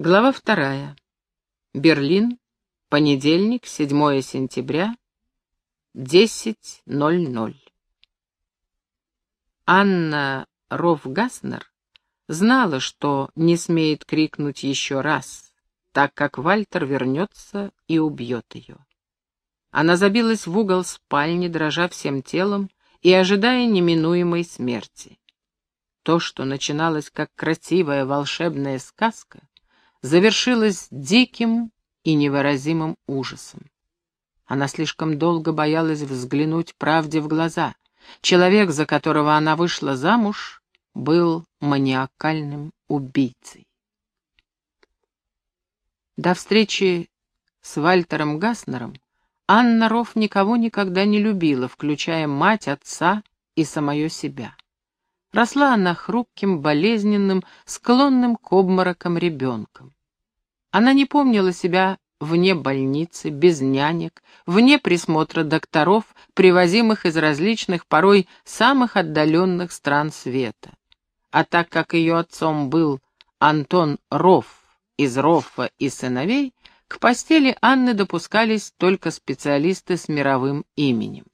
Глава вторая. Берлин. Понедельник, 7 сентября, 10.00. Анна Рофгаснер знала, что не смеет крикнуть еще раз, так как Вальтер вернется и убьет ее. Она забилась в угол спальни, дрожа всем телом и ожидая неминуемой смерти. То, что начиналось как красивая волшебная сказка, завершилось диким и невыразимым ужасом. Она слишком долго боялась взглянуть правде в глаза. Человек, за которого она вышла замуж, был маниакальным убийцей. До встречи с Вальтером Гаснером Анна Рофф никого никогда не любила, включая мать, отца и самое себя. Росла она хрупким, болезненным, склонным к обморокам ребенком. Она не помнила себя вне больницы, без нянек, вне присмотра докторов, привозимых из различных, порой самых отдаленных стран света. А так как ее отцом был Антон Рофф из Роффа и сыновей, к постели Анны допускались только специалисты с мировым именем.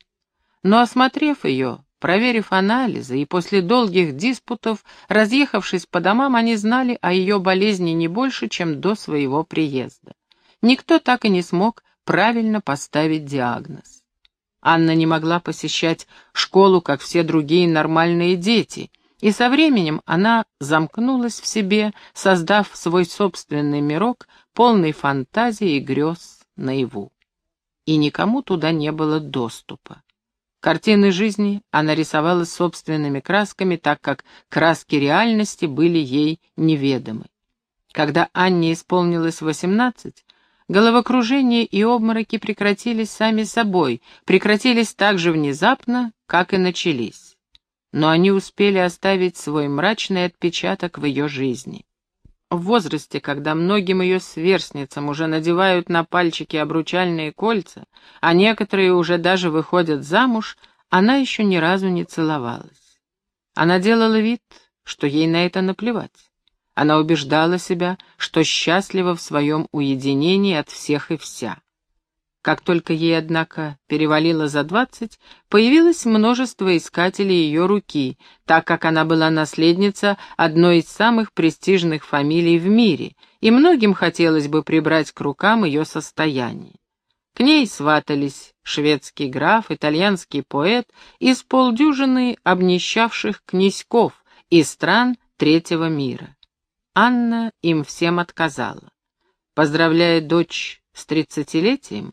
Но осмотрев ее, Проверив анализы и после долгих диспутов, разъехавшись по домам, они знали о ее болезни не больше, чем до своего приезда. Никто так и не смог правильно поставить диагноз. Анна не могла посещать школу, как все другие нормальные дети, и со временем она замкнулась в себе, создав свой собственный мирок, полный фантазии и грез наяву. И никому туда не было доступа. Картины жизни она рисовала собственными красками, так как краски реальности были ей неведомы. Когда Анне исполнилось восемнадцать, головокружение и обмороки прекратились сами собой, прекратились так же внезапно, как и начались. Но они успели оставить свой мрачный отпечаток в ее жизни. В возрасте, когда многим ее сверстницам уже надевают на пальчики обручальные кольца, а некоторые уже даже выходят замуж, она еще ни разу не целовалась. Она делала вид, что ей на это наплевать. Она убеждала себя, что счастлива в своем уединении от всех и вся. Как только ей, однако, перевалило за двадцать, появилось множество искателей ее руки, так как она была наследница одной из самых престижных фамилий в мире, и многим хотелось бы прибрать к рукам ее состояние. К ней сватались шведский граф, итальянский поэт из полдюжины обнищавших князьков из стран третьего мира. Анна им всем отказала. Поздравляя дочь с тридцатилетием,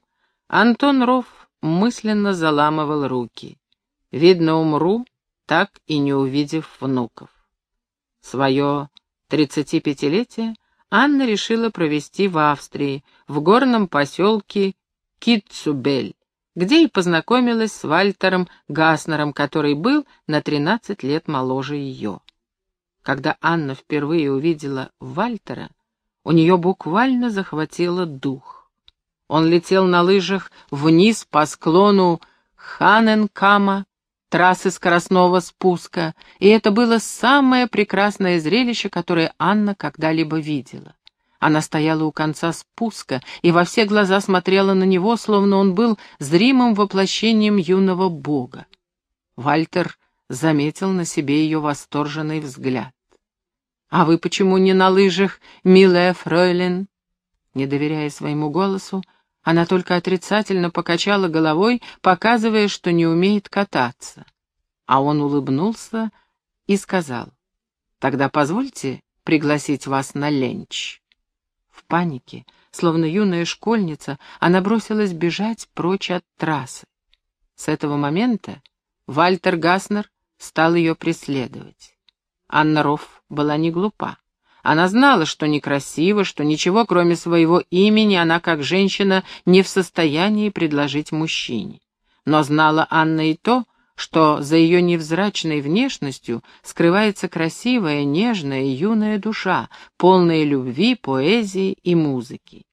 Антон Ров мысленно заламывал руки. Видно, умру, так и не увидев внуков. Свое тридцатипятилетие Анна решила провести в Австрии, в горном поселке Китцубель, где и познакомилась с Вальтером Гаснером, который был на тринадцать лет моложе ее. Когда Анна впервые увидела Вальтера, у нее буквально захватило дух. Он летел на лыжах вниз по склону Ханенкама, трассы скоростного спуска, и это было самое прекрасное зрелище, которое Анна когда-либо видела. Она стояла у конца спуска и во все глаза смотрела на него, словно он был зримым воплощением юного бога. Вальтер заметил на себе ее восторженный взгляд. «А вы почему не на лыжах, милая фройлен?» Не доверяя своему голосу, она только отрицательно покачала головой, показывая, что не умеет кататься. А он улыбнулся и сказал, «Тогда позвольте пригласить вас на ленч». В панике, словно юная школьница, она бросилась бежать прочь от трассы. С этого момента Вальтер Гаснер стал ее преследовать. Анна Рофф была не глупа. Она знала, что некрасиво, что ничего, кроме своего имени, она, как женщина, не в состоянии предложить мужчине. Но знала Анна и то, что за ее невзрачной внешностью скрывается красивая, нежная, юная душа, полная любви, поэзии и музыки.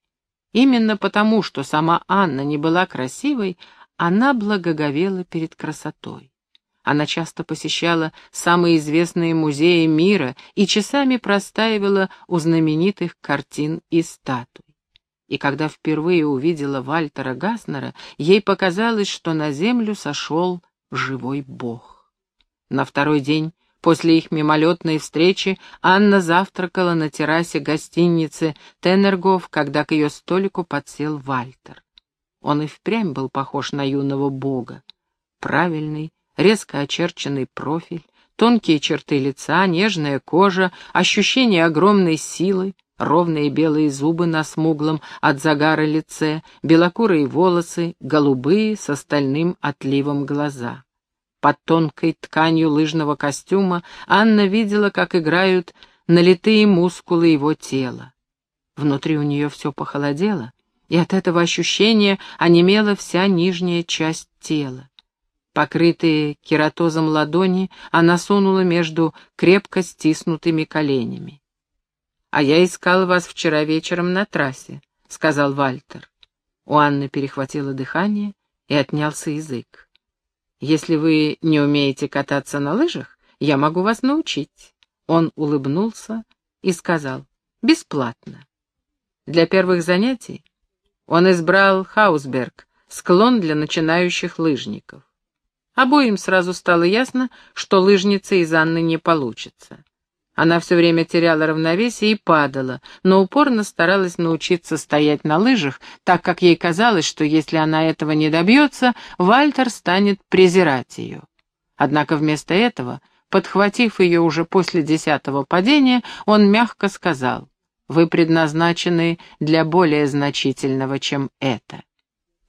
Именно потому, что сама Анна не была красивой, она благоговела перед красотой. Она часто посещала самые известные музеи мира и часами простаивала у знаменитых картин и статуй. И когда впервые увидела Вальтера Гаснера, ей показалось, что на землю сошел живой бог. На второй день после их мимолетной встречи Анна завтракала на террасе гостиницы Теннергов, когда к ее столику подсел Вальтер. Он и впрямь был похож на юного бога. Правильный, резко очерченный профиль, тонкие черты лица, нежная кожа, ощущение огромной силы, ровные белые зубы на смуглом от загара лице, белокурые волосы, голубые с остальным отливом глаза. Под тонкой тканью лыжного костюма Анна видела, как играют налитые мускулы его тела. Внутри у нее все похолодело, и от этого ощущения онемела вся нижняя часть тела. Покрытые кератозом ладони она сунула между крепко стиснутыми коленями. «А я искал вас вчера вечером на трассе», — сказал Вальтер. У Анны перехватило дыхание и отнялся язык. «Если вы не умеете кататься на лыжах, я могу вас научить». Он улыбнулся и сказал «бесплатно». Для первых занятий он избрал Хаусберг, склон для начинающих лыжников. Обоим сразу стало ясно, что лыжница из Анны не получится. Она все время теряла равновесие и падала, но упорно старалась научиться стоять на лыжах, так как ей казалось, что если она этого не добьется, Вальтер станет презирать ее. Однако вместо этого, подхватив ее уже после десятого падения, он мягко сказал, «Вы предназначены для более значительного, чем это».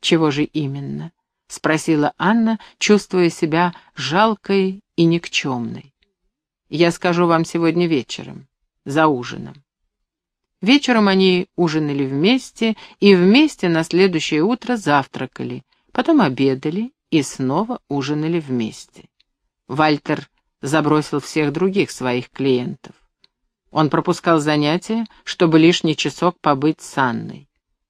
Чего же именно? — спросила Анна, чувствуя себя жалкой и никчемной. «Я скажу вам сегодня вечером, за ужином». Вечером они ужинали вместе и вместе на следующее утро завтракали, потом обедали и снова ужинали вместе. Вальтер забросил всех других своих клиентов. Он пропускал занятия, чтобы лишний часок побыть с Анной.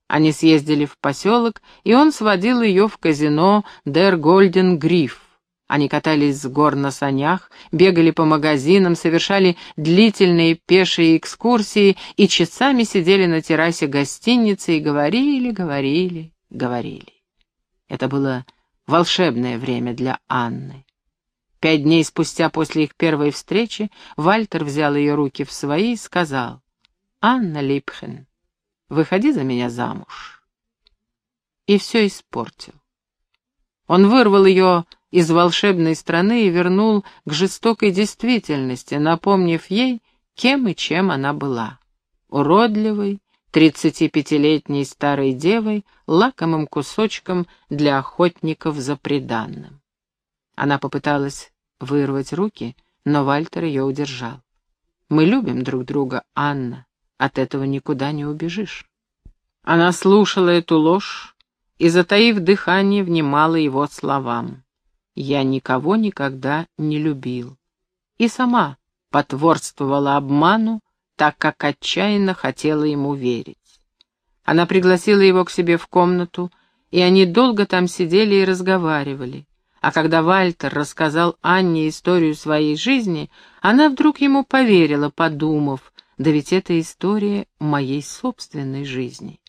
Они съездили в поселок, и он сводил ее в казино «Дер Гольден Гриф». Они катались с гор на санях, бегали по магазинам, совершали длительные пешие экскурсии и часами сидели на террасе гостиницы и говорили, говорили, говорили. Это было волшебное время для Анны. Пять дней спустя после их первой встречи Вальтер взял ее руки в свои и сказал, «Анна Липхен, выходи за меня замуж. И все испортил. Он вырвал ее из волшебной страны и вернул к жестокой действительности, напомнив ей, кем и чем она была. Уродливой, тридцатипятилетней старой девой, лакомым кусочком для охотников за преданным. Она попыталась вырвать руки, но Вальтер ее удержал. «Мы любим друг друга, Анна. От этого никуда не убежишь. Она слушала эту ложь и, затаив дыхание, внимала его словам. «Я никого никогда не любил». И сама потворствовала обману, так как отчаянно хотела ему верить. Она пригласила его к себе в комнату, и они долго там сидели и разговаривали. А когда Вальтер рассказал Анне историю своей жизни, она вдруг ему поверила, подумав, да ведь это история моей собственной жизни.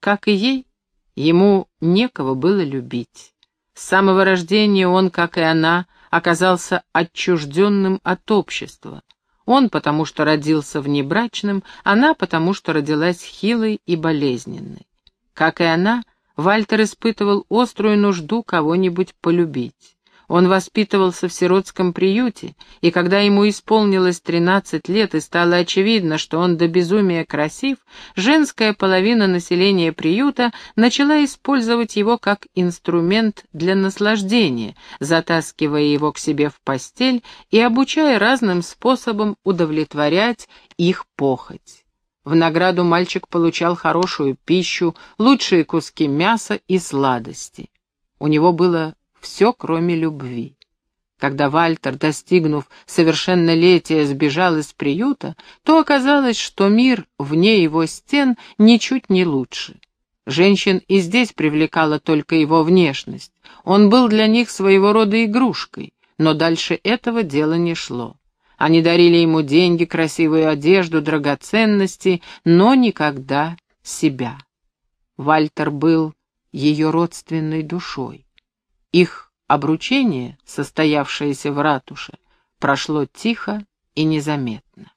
Как и ей, ему некого было любить. С самого рождения он, как и она, оказался отчужденным от общества. Он потому, что родился внебрачным, она потому, что родилась хилой и болезненной. Как и она, Вальтер испытывал острую нужду кого-нибудь полюбить. Он воспитывался в сиротском приюте, и когда ему исполнилось тринадцать лет и стало очевидно, что он до безумия красив, женская половина населения приюта начала использовать его как инструмент для наслаждения, затаскивая его к себе в постель и обучая разным способам удовлетворять их похоть. В награду мальчик получал хорошую пищу, лучшие куски мяса и сладости. У него было все, кроме любви. Когда Вальтер, достигнув совершеннолетия, сбежал из приюта, то оказалось, что мир вне его стен ничуть не лучше. Женщин и здесь привлекала только его внешность. Он был для них своего рода игрушкой. но дальше этого дела не шло. Они дарили ему деньги, красивую одежду, драгоценности, но никогда себя. Вальтер был ее родственной душой. Их обручение, состоявшееся в ратуше, прошло тихо и незаметно.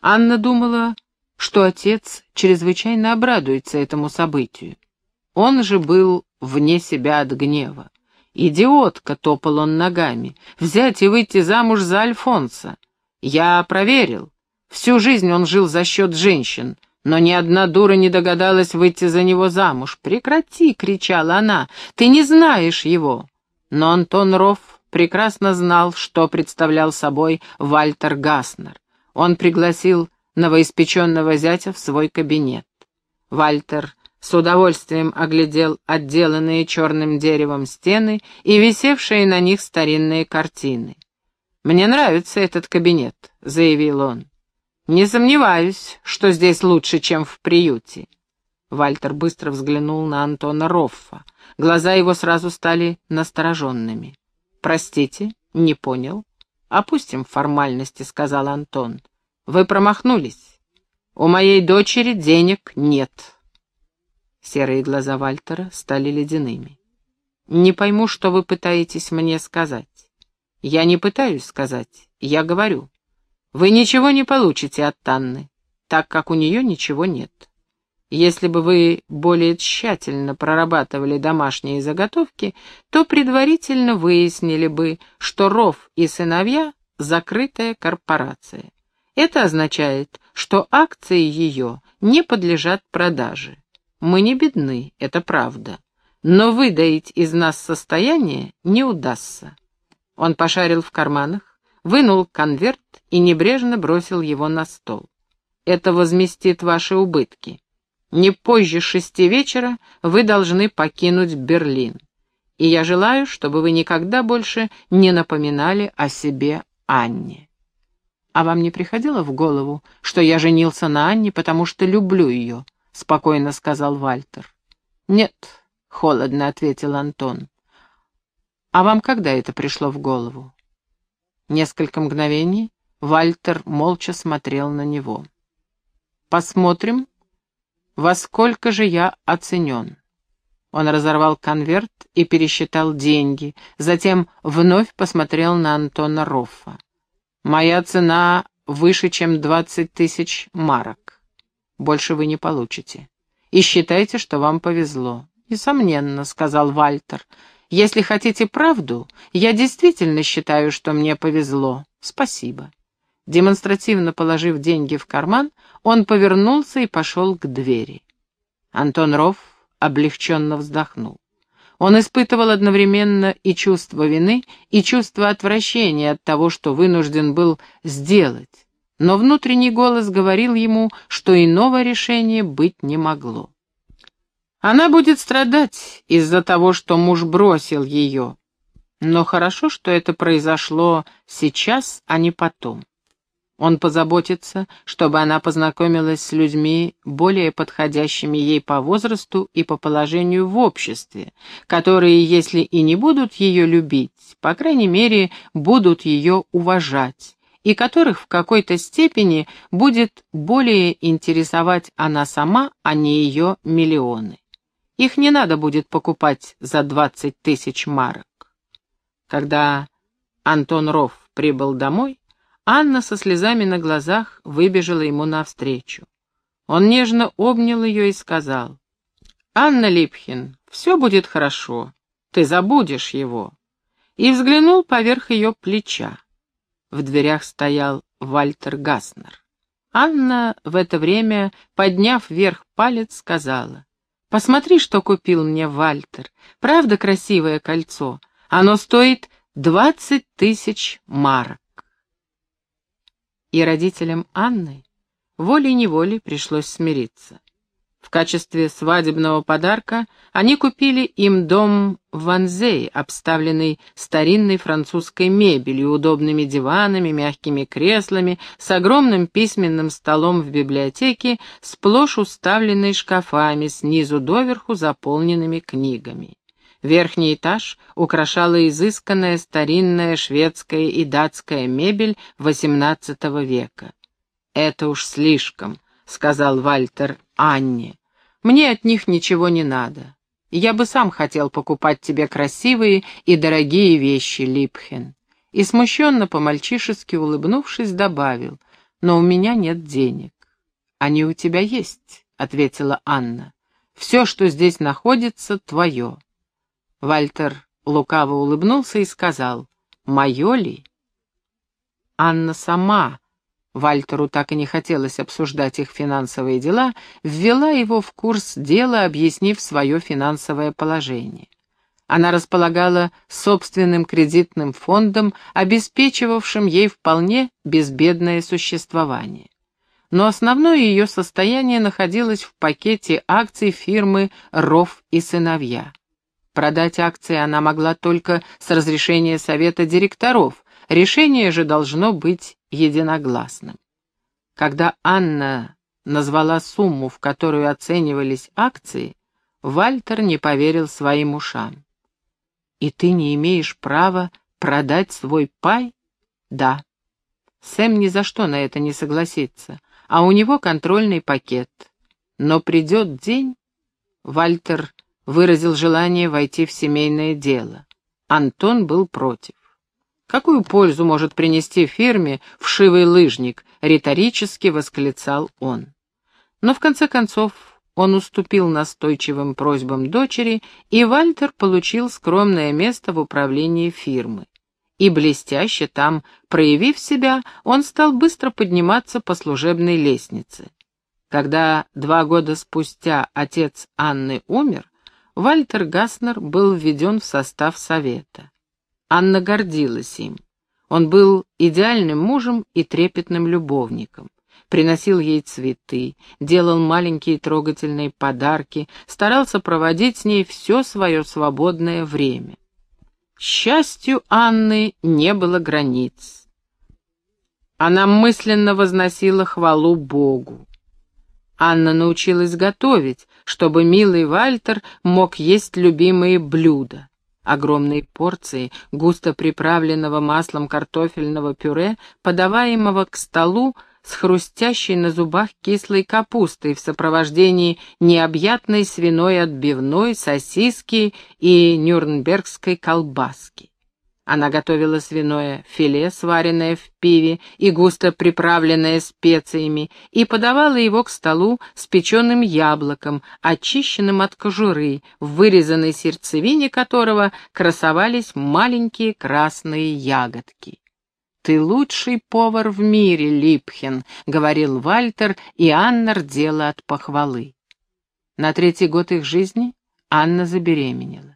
Анна думала, что отец чрезвычайно обрадуется этому событию. Он же был вне себя от гнева. «Идиотка!» — топал он ногами. «Взять и выйти замуж за Альфонса. Я проверил. Всю жизнь он жил за счет женщин, но ни одна дура не догадалась выйти за него замуж. «Прекрати!» — кричала она. «Ты не знаешь его!» Но Антон Рофф прекрасно знал, что представлял собой Вальтер Гаснер. Он пригласил новоиспеченного зятя в свой кабинет. Вальтер с удовольствием оглядел отделанные черным деревом стены и висевшие на них старинные картины. «Мне нравится этот кабинет», — заявил он. «Не сомневаюсь, что здесь лучше, чем в приюте». Вальтер быстро взглянул на Антона Роффа. Глаза его сразу стали настороженными. «Простите, не понял». «Опустим формальности», — сказал Антон. «Вы промахнулись. У моей дочери денег нет». Серые глаза Вальтера стали ледяными. «Не пойму, что вы пытаетесь мне сказать». «Я не пытаюсь сказать, я говорю. Вы ничего не получите от Танны, так как у нее ничего нет. Если бы вы более тщательно прорабатывали домашние заготовки, то предварительно выяснили бы, что Ров и сыновья — закрытая корпорация. Это означает, что акции ее не подлежат продаже. Мы не бедны, это правда. Но выдаить из нас состояние не удастся. Он пошарил в карманах, вынул конверт и небрежно бросил его на стол. «Это возместит ваши убытки. Не позже шести вечера вы должны покинуть Берлин. И я желаю, чтобы вы никогда больше не напоминали о себе Анне». «А вам не приходило в голову, что я женился на Анне, потому что люблю ее?» — спокойно сказал Вальтер. «Нет», — холодно ответил Антон. «А вам когда это пришло в голову?» Несколько мгновений Вальтер молча смотрел на него. «Посмотрим, во сколько же я оценен». Он разорвал конверт и пересчитал деньги, затем вновь посмотрел на Антона Роффа. «Моя цена выше, чем двадцать тысяч марок. Больше вы не получите. И считайте, что вам повезло». «Несомненно», — сказал Вальтер, — если хотите правду, я действительно считаю, что мне повезло. Спасибо. Демонстративно положив деньги в карман, он повернулся и пошел к двери. Антон Ров облегченно вздохнул. Он испытывал одновременно и чувство вины, и чувство отвращения от того, что вынужден был сделать. Но внутренний голос говорил ему, что иного решения быть не могло. Она будет страдать из-за того, что муж бросил ее. Но хорошо, что это произошло сейчас, а не потом. Он позаботится, чтобы она познакомилась с людьми, более подходящими ей по возрасту и по положению в обществе, которые, если и не будут ее любить, по крайней мере, будут ее уважать, и которых в какой-то степени будет более интересовать она сама, а не ее миллионы. Их не надо будет покупать за двадцать тысяч марок. Когда Антон Ров прибыл домой, Анна со слезами на глазах выбежала ему навстречу. Он нежно обнял ее и сказал, «Анна Липхин, все будет хорошо, ты забудешь его». И взглянул поверх ее плеча. В дверях стоял Вальтер Гаснер. Анна в это время, подняв вверх палец, сказала, Посмотри, что купил мне Вальтер. Правда красивое кольцо? Оно стоит двадцать тысяч марок. И родителям Анны волей-неволей пришлось смириться. В качестве свадебного подарка они купили им дом в Ванзее, обставленный старинной французской мебелью, удобными диванами, мягкими креслами, с огромным письменным столом в библиотеке, сплошь уставленной шкафами, снизу доверху заполненными книгами. Верхний этаж украшала изысканная старинная шведская и датская мебель XVIII века. «Это уж слишком», — сказал Вальтер Анне. «Мне от них ничего не надо. Я бы сам хотел покупать тебе красивые и дорогие вещи, Липхен». И смущенно по-мальчишески улыбнувшись, добавил, «Но у меня нет денег». «Они у тебя есть», — ответила Анна. «Все, что здесь находится, твое». Вальтер лукаво улыбнулся и сказал, «Мое ли?» Анна сама, Вальтеру так и не хотелось обсуждать их финансовые дела, ввела его в курс дела, объяснив свое финансовое положение. Она располагала собственным кредитным фондом, обеспечивавшим ей вполне безбедное существование. Но основное ее состояние находилось в пакете акций фирмы «Ров и сыновья». Продать акции она могла только с разрешения совета директоров, решение же должно быть единогласным. Когда Анна назвала сумму, в которую оценивались акции, Вальтер не поверил своим ушам. «И ты не имеешь права продать свой пай?» «Да». Сэм ни за что на это не согласится, а у него контрольный пакет. Но придет день... Вальтер выразил желание войти в семейное дело. Антон был против. «Какую пользу может принести фирме вшивый лыжник?» — риторически восклицал он. Но в конце концов он уступил настойчивым просьбам дочери, и Вальтер получил скромное место в управлении фирмы. И блестяще там, проявив себя, он стал быстро подниматься по служебной лестнице. Когда два года спустя отец Анны умер, Вальтер Гаснер был введен в состав совета. Анна гордилась им. Он был идеальным мужем и трепетным любовником. Приносил ей цветы, делал маленькие трогательные подарки, старался проводить с ней все свое свободное время. Счастью Анны не было границ. Она мысленно возносила хвалу Богу. Анна научилась готовить, чтобы милый Вальтер мог есть любимые блюда. Огромные порции густо приправленного маслом картофельного пюре, подаваемого к столу с хрустящей на зубах кислой капустой в сопровождении необъятной свиной отбивной, сосиски и нюрнбергской колбаски. Она готовила свиное филе, сваренное в пиве и густо приправленное специями, и подавала его к столу с печеным яблоком, очищенным от кожуры, в вырезанной сердцевине которого красовались маленькие красные ягодки. «Ты лучший повар в мире, Липхен», — говорил Вальтер, и Анна рдела от похвалы. На третий год их жизни Анна забеременела.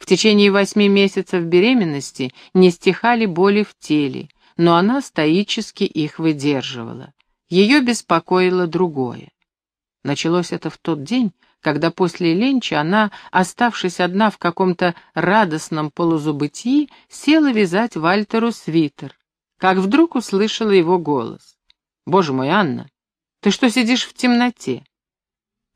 В течение восьми месяцев беременности не стихали боли в теле, но она стоически их выдерживала. Ее беспокоило другое. Началось это в тот день, когда после ленча она, оставшись одна в каком-то радостном полузабытии, села вязать Вальтеру свитер, как вдруг услышала его голос. «Боже мой, Анна, ты что сидишь в темноте?»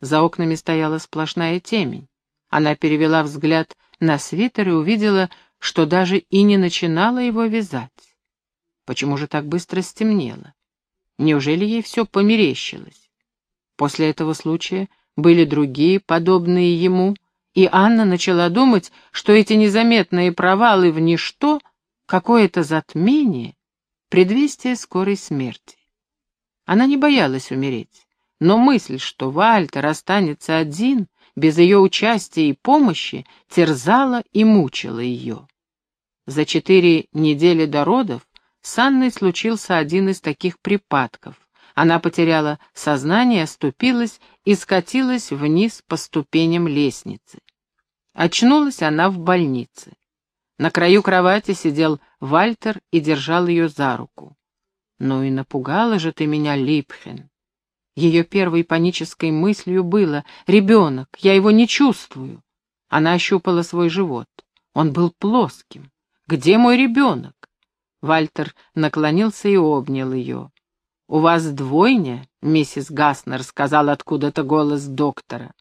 За окнами стояла сплошная темень. Она перевела взгляд на свитер и увидела, что даже и не начинала его вязать. Почему же так быстро стемнело? Неужели ей все померещилось? После этого случая были другие, подобные ему, и Анна начала думать, что эти незаметные провалы в ничто, какое-то затмение, предвестие скорой смерти. Она не боялась умереть, но мысль, что Вальтер останется один, без ее участия и помощи терзала и мучила ее. За четыре недели до родов с Анной случился один из таких припадков. Она потеряла сознание, оступилась и скатилась вниз по ступеням лестницы. Очнулась она в больнице. На краю кровати сидел Вальтер и держал ее за руку. «Ну и напугала же ты меня, Липхен. Ее первой панической мыслью было «Ребенок, я его не чувствую». Она ощупала свой живот. Он был плоским. «Где мой ребенок?» Вальтер наклонился и обнял ее. «У вас двойня?» — миссис Гаснер сказал откуда-то голос доктора.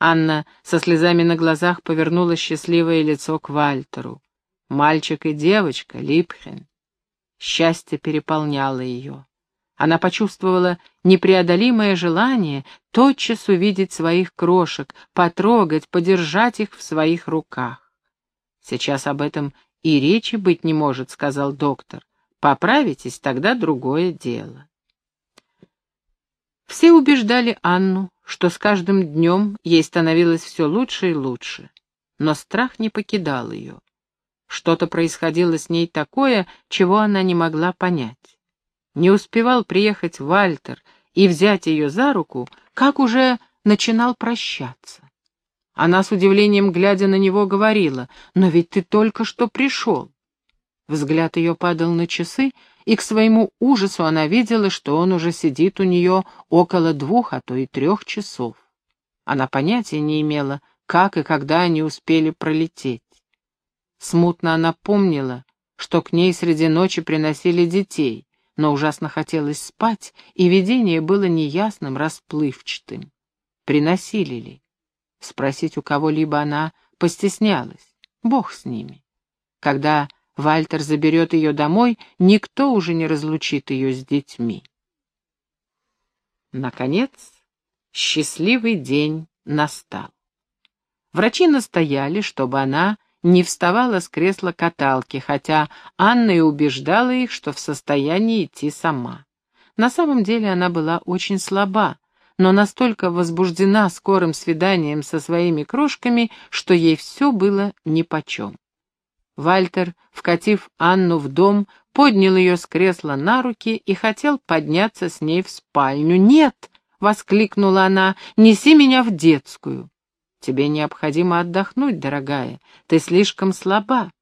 Анна со слезами на глазах повернула счастливое лицо к Вальтеру. Мальчик и девочка, Липхен. Счастье переполняло ее. Она почувствовала непреодолимое желание тотчас увидеть своих крошек, потрогать, подержать их в своих руках. «Сейчас об этом и речи быть не может», — сказал доктор. «Поправитесь, тогда другое дело». Все убеждали Анну, что с каждым днем ей становилось все лучше и лучше, но страх не покидал ее. Что-то происходило с ней такое, чего она не могла понять. Не успевал приехать Вальтер и взять ее за руку, как уже начинал прощаться. Она с удивлением, глядя на него, говорила, «Но ведь ты только что пришел». Взгляд ее падал на часы, и к своему ужасу она видела, что он уже сидит у нее около двух, а то и трех часов. Она понятия не имела, как и когда они успели пролететь. Смутно она помнила, что к ней среди ночи приносили детей, но ужасно хотелось спать, и видение было неясным, расплывчатым. Приносили ли? Спросить у кого-либо она постеснялась. Бог с ними. Когда Вальтер заберет ее домой, никто уже не разлучит ее с детьми. Наконец, счастливый день настал. Врачи настояли, чтобы она не вставала с кресла каталки, хотя Анна и убеждала их, что в состоянии идти сама. На самом деле она была очень слаба, но настолько возбуждена скорым свиданием со своими крошками, что ей все было нипочем. Вальтер, вкатив Анну в дом, поднял ее с кресла на руки и хотел подняться с ней в спальню. «Нет!» — воскликнула она. «Неси меня в детскую!» «Тебе необходимо отдохнуть, дорогая. Ты слишком слаба».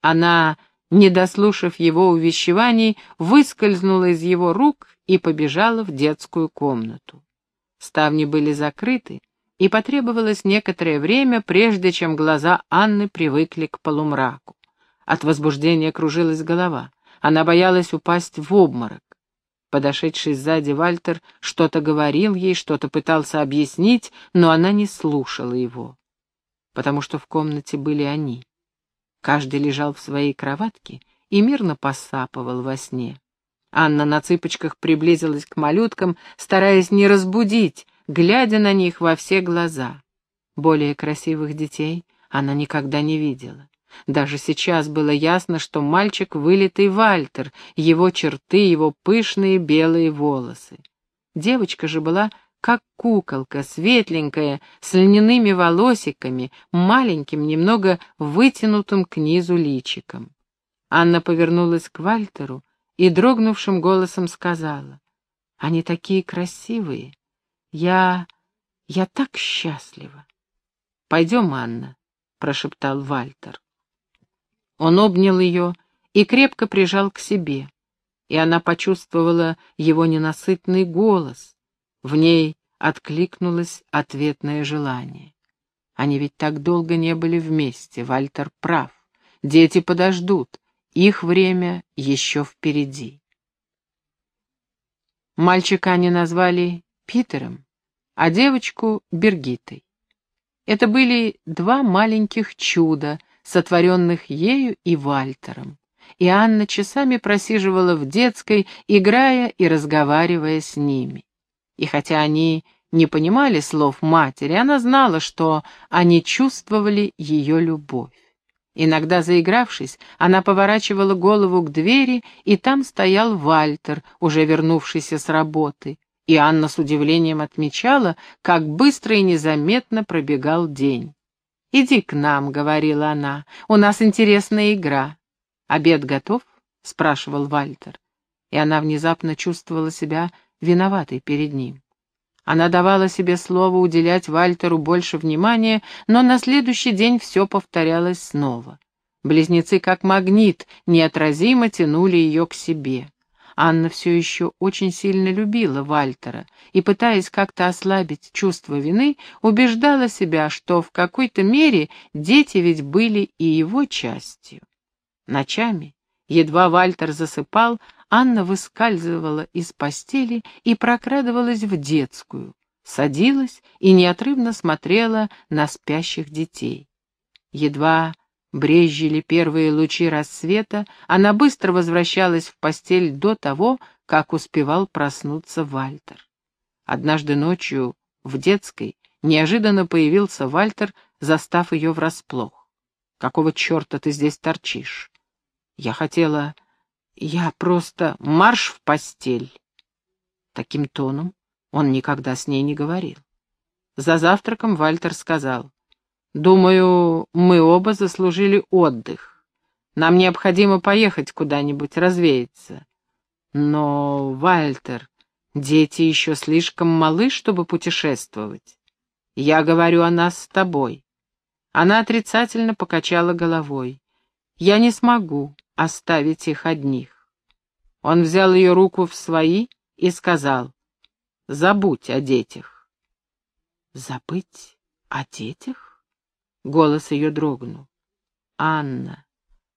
Она, не дослушав его увещеваний, выскользнула из его рук и побежала в детскую комнату. Ставни были закрыты, и потребовалось некоторое время, прежде чем глаза Анны привыкли к полумраку. От возбуждения кружилась голова. Она боялась упасть в обморок. Подошедший сзади Вальтер что-то говорил ей, что-то пытался объяснить, но она не слушала его, потому что в комнате были они. Каждый лежал в своей кроватке и мирно посапывал во сне. Анна на цыпочках приблизилась к малюткам, стараясь не разбудить, глядя на них во все глаза. Более красивых детей она никогда не видела. Даже сейчас было ясно, что мальчик — вылитый Вальтер, его черты, его пышные белые волосы. Девочка же была как куколка, светленькая, с льняными волосиками, маленьким, немного вытянутым к низу личиком. Анна повернулась к Вальтеру и дрогнувшим голосом сказала, «Они такие красивые, я... я так счастлива. «Пойдем, Анна», — прошептал Вальтер. Он обнял ее и крепко прижал к себе, и она почувствовала его ненасытный голос. В ней откликнулось ответное желание. Они ведь так долго не были вместе, Вальтер прав. Дети подождут, их время еще впереди. Мальчика они назвали Питером, а девочку — Бергитой. Это были два маленьких чуда, сотворенных ею и Вальтером. И Анна часами просиживала в детской, играя и разговаривая с ними. И хотя они не понимали слов матери, она знала, что они чувствовали ее любовь. Иногда, заигравшись, она поворачивала голову к двери, и там стоял Вальтер, уже вернувшийся с работы, и Анна с удивлением отмечала, как быстро и незаметно пробегал день. «Иди к нам», — говорила она, — «у нас интересная игра». «Обед готов?» — спрашивал Вальтер. И она внезапно чувствовала себя виноватой перед ним. Она давала себе слово уделять Вальтеру больше внимания, но на следующий день все повторялось снова. Близнецы, как магнит, неотразимо тянули ее к себе. Анна все еще очень сильно любила Вальтера и, пытаясь как-то ослабить чувство вины, убеждала себя, что в какой-то мере дети ведь были и его частью. Ночами, едва Вальтер засыпал, Анна выскальзывала из постели и прокрадывалась в детскую. садилась и неотрывно смотрела на спящих детей. Едва брезжили первые лучи рассвета, она быстро возвращалась в постель до того, как успевал проснуться Вальтер. Однажды ночью в детской неожиданно появился Вальтер, застав ее врасплох. «Какого черта ты здесь торчишь?» «Я хотела... Я просто... Марш в постель!» Таким тоном он никогда с ней не говорил. За завтраком Вальтер сказал, «Думаю, мы оба заслужили отдых. Нам необходимо поехать куда-нибудь развеяться». «Но, Вальтер, дети еще слишком малы, чтобы путешествовать. Я говорю о нас с тобой». Она отрицательно покачала головой. «Я не смогу оставить их одних». Он взял ее руку в свои и сказал, «Забудь о детях». «Забыть о детях?» Голос ее дрогнул. «Анна»,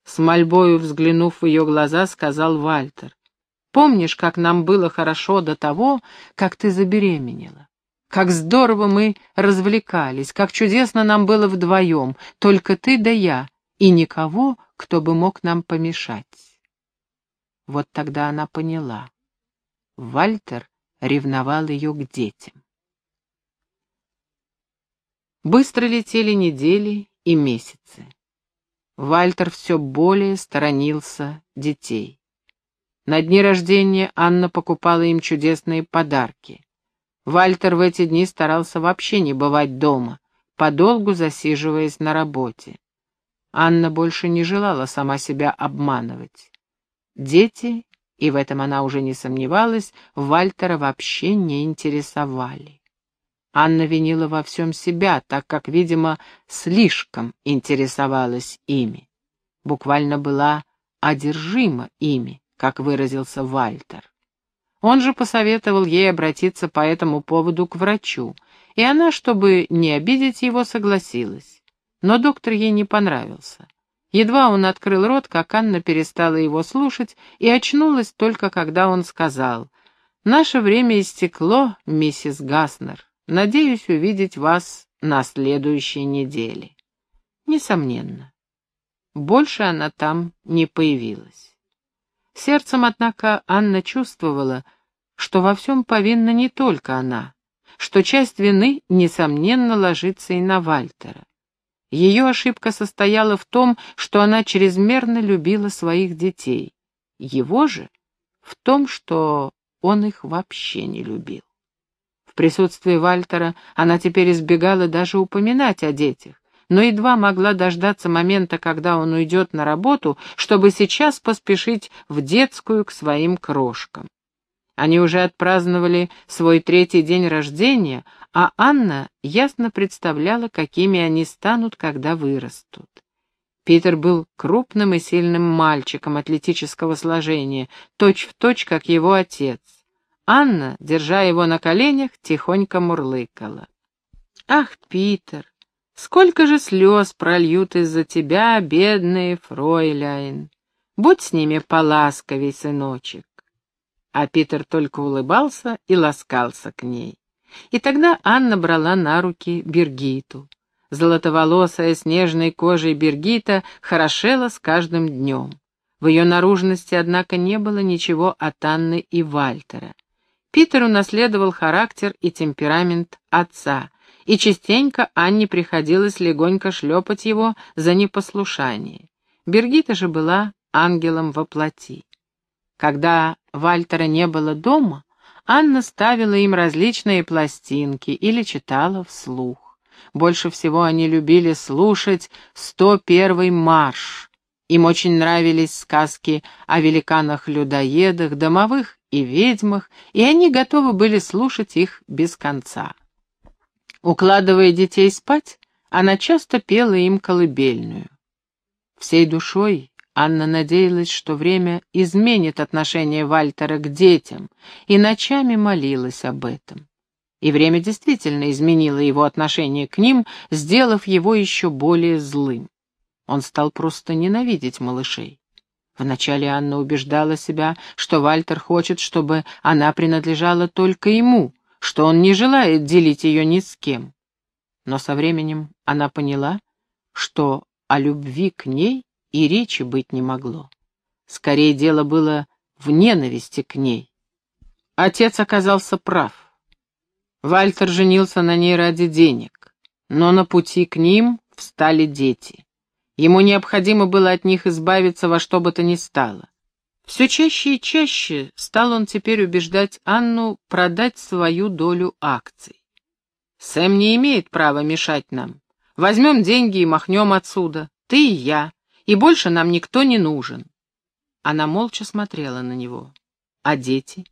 с мольбою взглянув в ее глаза, сказал Вальтер, «помнишь, как нам было хорошо до того, как ты забеременела? Как здорово мы развлекались, как чудесно нам было вдвоем, только ты да я, и никого, кто бы мог нам помешать». Вот тогда она поняла. Вальтер ревновал ее к детям. Быстро летели недели и месяцы. Вальтер все более сторонился детей. На дни рождения Анна покупала им чудесные подарки. Вальтер в эти дни старался вообще не бывать дома, подолгу засиживаясь на работе. Анна больше не желала сама себя обманывать. Дети и в этом она уже не сомневалась, Вальтера вообще не интересовали. Анна винила во всем себя, так как, видимо, слишком интересовалась ими. Буквально была одержима ими, как выразился Вальтер. Он же посоветовал ей обратиться по этому поводу к врачу, и она, чтобы не обидеть его, согласилась. Но доктор ей не понравился. Едва он открыл рот, как Анна перестала его слушать и очнулась только когда он сказал, «Наше время истекло, миссис Гаснер. Надеюсь увидеть вас на следующей неделе». Несомненно. Больше она там не появилась. Сердцем, однако, Анна чувствовала, что во всем повинна не только она, что часть вины, несомненно, ложится и на Вальтера. Ее ошибка состояла в том, что она чрезмерно любила своих детей. Его же в том, что он их вообще не любил. В присутствии Вальтера она теперь избегала даже упоминать о детях, но едва могла дождаться момента, когда он уйдет на работу, чтобы сейчас поспешить в детскую к своим крошкам. Они уже отпраздновали свой третий день рождения, а Анна ясно представляла, какими они станут, когда вырастут. Питер был крупным и сильным мальчиком атлетического сложения, точь-в-точь, точь, как его отец. Анна, держа его на коленях, тихонько мурлыкала. «Ах, Питер, сколько же слез прольют из-за тебя, бедные фройляйн! Будь с ними поласковей, сыночек!» А Питер только улыбался и ласкался к ней. И тогда Анна брала на руки Бергиту. Золотоволосая с нежной кожей Бергита хорошела с каждым днем. В ее наружности, однако, не было ничего от Анны и Вальтера. Питер унаследовал характер и темперамент отца, и частенько Анне приходилось легонько шлепать его за непослушание. Бергита же была ангелом во плоти. Когда Вальтера не было дома, Анна ставила им различные пластинки или читала вслух. Больше всего они любили слушать «Сто первый марш». Им очень нравились сказки о великанах-людоедах, домовых и ведьмах, и они готовы были слушать их без конца. Укладывая детей спать, она часто пела им колыбельную. Всей душой Анна надеялась, что время изменит отношение Вальтера к детям, и ночами молилась об этом. И время действительно изменило его отношение к ним, сделав его еще более злым. Он стал просто ненавидеть малышей. Вначале Анна убеждала себя, что Вальтер хочет, чтобы она принадлежала только ему, что он не желает делить ее ни с кем. Но со временем она поняла, что о любви к ней и речи быть не могло. Скорее дело было в ненависти к ней. Отец оказался прав. Вальтер женился на ней ради денег, но на пути к ним встали дети. Ему необходимо было от них избавиться во что бы то ни стало. Все чаще и чаще стал он теперь убеждать Анну продать свою долю акций. «Сэм не имеет права мешать нам. Возьмем деньги и махнем отсюда, ты и я, и больше нам никто не нужен». Она молча смотрела на него. «А дети?»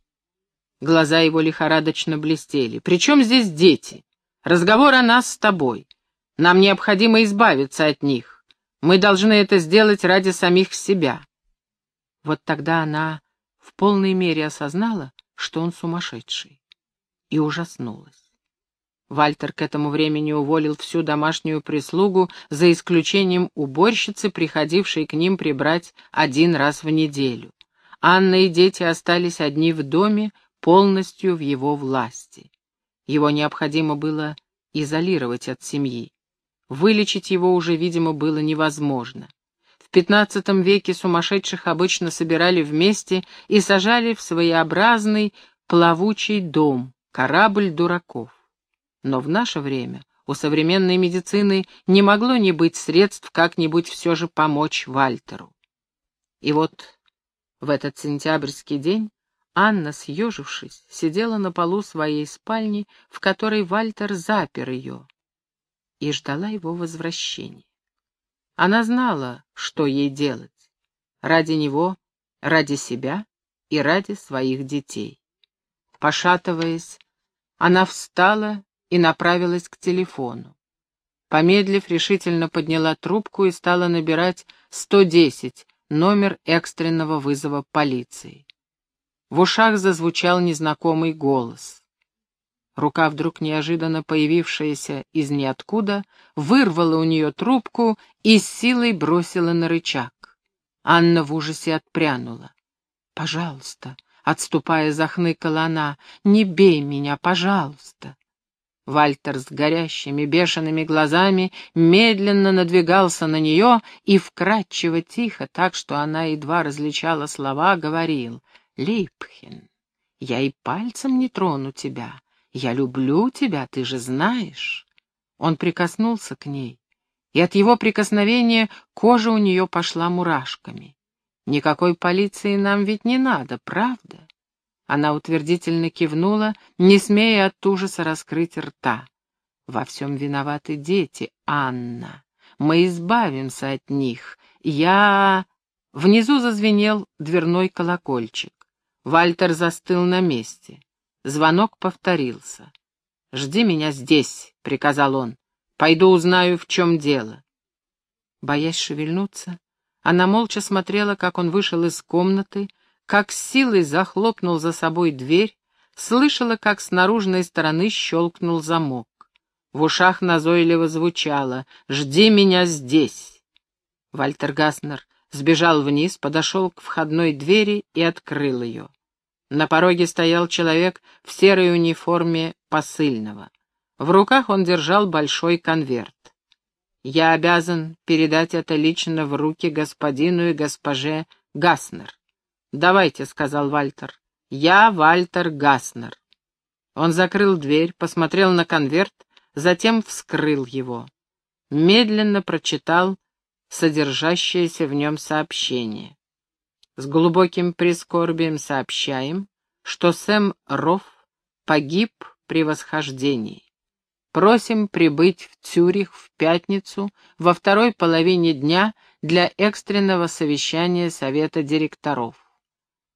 Глаза его лихорадочно блестели. «При чем здесь дети? Разговор о нас с тобой. Нам необходимо избавиться от них. Мы должны это сделать ради самих себя». Вот тогда она в полной мере осознала, что он сумасшедший, и ужаснулась. Вальтер к этому времени уволил всю домашнюю прислугу, за исключением уборщицы, приходившей к ним прибрать один раз в неделю. Анна и дети остались одни в доме, полностью в его власти. Его необходимо было изолировать от семьи. Вылечить его уже, видимо, было невозможно. В XV веке сумасшедших обычно собирали вместе и сажали в своеобразный плавучий дом, корабль дураков. Но в наше время у современной медицины не могло не быть средств как-нибудь все же помочь Вальтеру. И вот в этот сентябрьский день Анна, съежившись, сидела на полу своей спальни, в которой Вальтер запер ее, и ждала его возвращения. Она знала, что ей делать. Ради него, ради себя и ради своих детей. Пошатываясь, она встала и направилась к телефону. Помедлив, решительно подняла трубку и стала набирать 110, номер экстренного вызова полиции. В ушах зазвучал незнакомый голос. Рука, вдруг неожиданно появившаяся из ниоткуда, вырвала у нее трубку и с силой бросила на рычаг. Анна в ужасе отпрянула. «Пожалуйста», — отступая, захныкала она, — «не бей меня, пожалуйста». Вальтер с горящими, бешеными глазами медленно надвигался на нее и вкрадчиво тихо, так что она едва различала слова, говорил «Липхин, я и пальцем не трону тебя. Я люблю тебя, ты же знаешь». Он прикоснулся к ней, и от его прикосновения кожа у нее пошла мурашками. «Никакой полиции нам ведь не надо, правда?» Она утвердительно кивнула, не смея от ужаса раскрыть рта. «Во всем виноваты дети, Анна. Мы избавимся от них. Я...» Внизу зазвенел дверной колокольчик. Вальтер застыл на месте. Звонок повторился. «Жди меня здесь», — приказал он. «Пойду узнаю, в чем дело». Боясь шевельнуться, она молча смотрела, как он вышел из комнаты, как с силой захлопнул за собой дверь, слышала, как с наружной стороны щелкнул замок. В ушах назойливо звучало «Жди меня здесь!». Вальтер Гаснер сбежал вниз, подошел к входной двери и открыл ее. На пороге стоял человек в серой униформе посыльного. В руках он держал большой конверт. «Я обязан передать это лично в руки господину и госпоже Гаснер. «Давайте», — сказал Вальтер. «Я Вальтер Гаснер». Он закрыл дверь, посмотрел на конверт, затем вскрыл его. Медленно прочитал содержащееся в нем сообщение. С глубоким прискорбием сообщаем, что Сэм Рофф погиб при восхождении. Просим прибыть в Цюрих в пятницу во второй половине дня для экстренного совещания Совета директоров.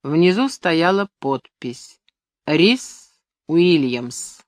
Внизу стояла подпись «Рис Уильямс».